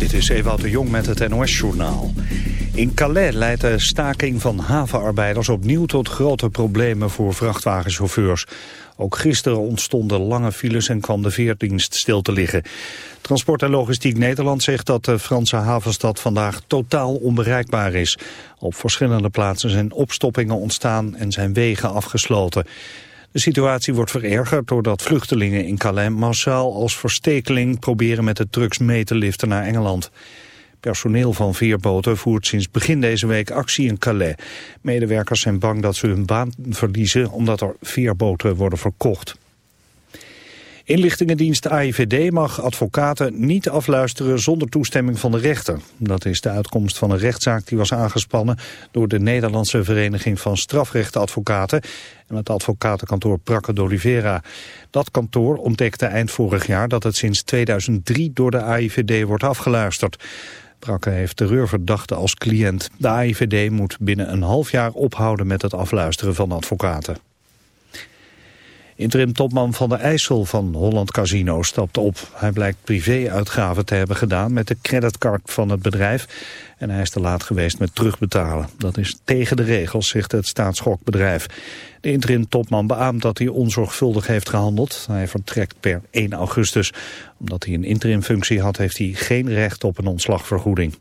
Dit is Ewout de Jong met het NOS-journaal. In Calais leidt de staking van havenarbeiders opnieuw tot grote problemen voor vrachtwagenchauffeurs. Ook gisteren ontstonden lange files en kwam de veerdienst stil te liggen. Transport en Logistiek Nederland zegt dat de Franse havenstad vandaag totaal onbereikbaar is. Op verschillende plaatsen zijn opstoppingen ontstaan en zijn wegen afgesloten. De situatie wordt verergerd doordat vluchtelingen in Calais massaal als verstekeling proberen met de trucks mee te liften naar Engeland. Personeel van veerboten voert sinds begin deze week actie in Calais. Medewerkers zijn bang dat ze hun baan verliezen omdat er veerboten worden verkocht. Inlichtingendienst AIVD mag advocaten niet afluisteren zonder toestemming van de rechter. Dat is de uitkomst van een rechtszaak die was aangespannen door de Nederlandse Vereniging van Strafrechtadvocaten en het advocatenkantoor Prakke d'Oliveira. Dat kantoor ontdekte eind vorig jaar dat het sinds 2003 door de AIVD wordt afgeluisterd. Prakke heeft terreurverdachten als cliënt. De AIVD moet binnen een half jaar ophouden met het afluisteren van advocaten. Interim-topman van de IJssel van Holland Casino stapt op. Hij blijkt privé-uitgaven te hebben gedaan met de creditcard van het bedrijf. En hij is te laat geweest met terugbetalen. Dat is tegen de regels, zegt het staatsschokbedrijf. De interim-topman beaamt dat hij onzorgvuldig heeft gehandeld. Hij vertrekt per 1 augustus. Omdat hij een interimfunctie had, heeft hij geen recht op een ontslagvergoeding.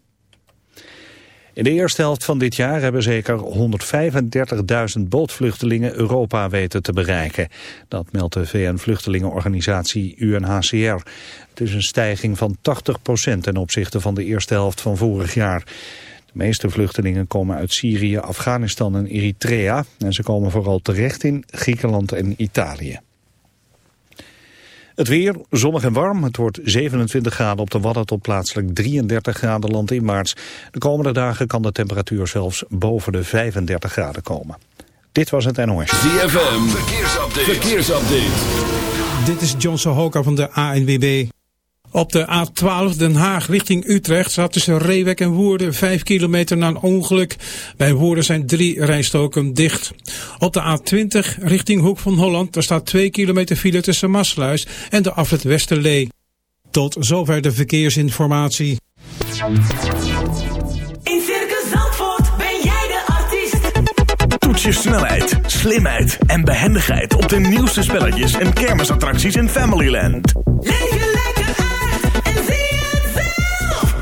In de eerste helft van dit jaar hebben zeker 135.000 bootvluchtelingen Europa weten te bereiken. Dat meldt de VN-vluchtelingenorganisatie UNHCR. Het is een stijging van 80% ten opzichte van de eerste helft van vorig jaar. De meeste vluchtelingen komen uit Syrië, Afghanistan en Eritrea. En ze komen vooral terecht in Griekenland en Italië. Het weer, zonnig en warm. Het wordt 27 graden op de Wadden tot plaatselijk 33 graden land in maart. De komende dagen kan de temperatuur zelfs boven de 35 graden komen. Dit was het NOS. ZFM, verkeersupdate. verkeersupdate. Dit is John Sohoka van de ANWB. Op de A12 Den Haag richting Utrecht staat tussen Reewek en Woerden 5 kilometer na een ongeluk. Bij Woerden zijn drie rijstoken dicht. Op de A20 richting Hoek van Holland daar staat 2 kilometer file tussen Maasluis en de afrit Westerlee. Tot zover de verkeersinformatie. In Circus Zandvoort ben jij de artiest. Toets je snelheid, slimheid en behendigheid op de nieuwste spelletjes en kermisattracties in Familyland. Leef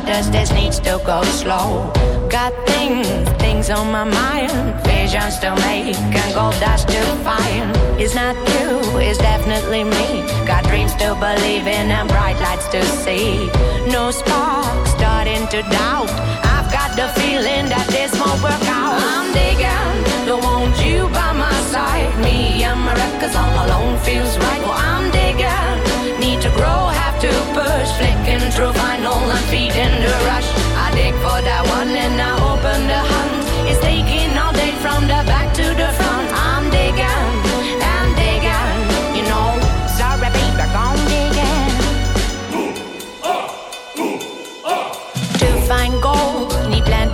Others, this needs to go slow. Got things, things on my mind. Visions to make and gold dust to find. It's not you, it's definitely me. Got dreams to believe in and bright lights to see. No spark, starting to doubt. Got the feeling that this won't work out. I'm digging, don't want you by my side. Me and my records all alone feels right. Well, I'm digging, need to grow, have to push. Flicking through vinyl and feeding the rush. I dig for that one and I open the hunt. It's taking all day from the back to the front. I'm digging,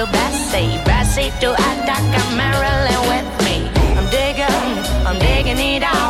To Bessie, Bessie to with me. I'm digging, I'm digging it out.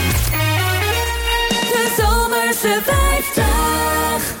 tussen 50.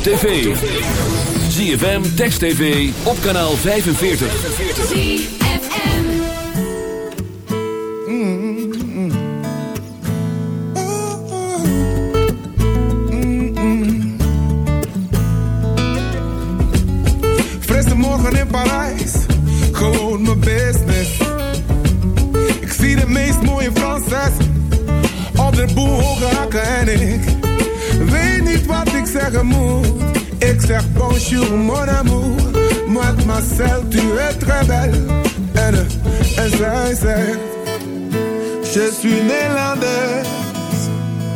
op tv. ZFM, Text TV, op kanaal 45. Frisse morgen in Parijs, gewoon mijn business. Ik zie de meest mooie Franses op de boel hoge hakken en ik weet niet wat ik zeggen moet. Ik zeg bonjour mon amour, mademoiselle tu es très belle. En, en zij zegt, je suis néerlandaise.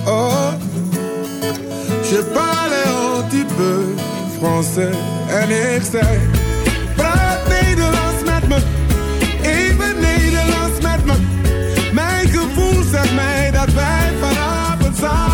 Oh, je parle un petit peu français. En ik zei, praat Nederlands met me, even Nederlands met me. Mijn gevoel zegt mij dat wij vanavond samen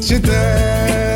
Je.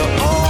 your own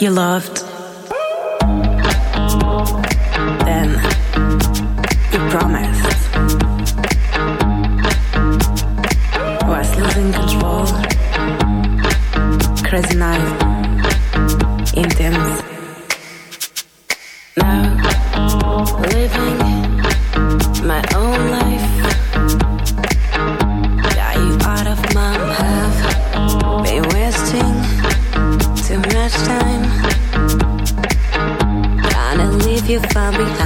you loved. Then you promised. Was losing control. Crazy night. Intense. Now, living my own life. find behind.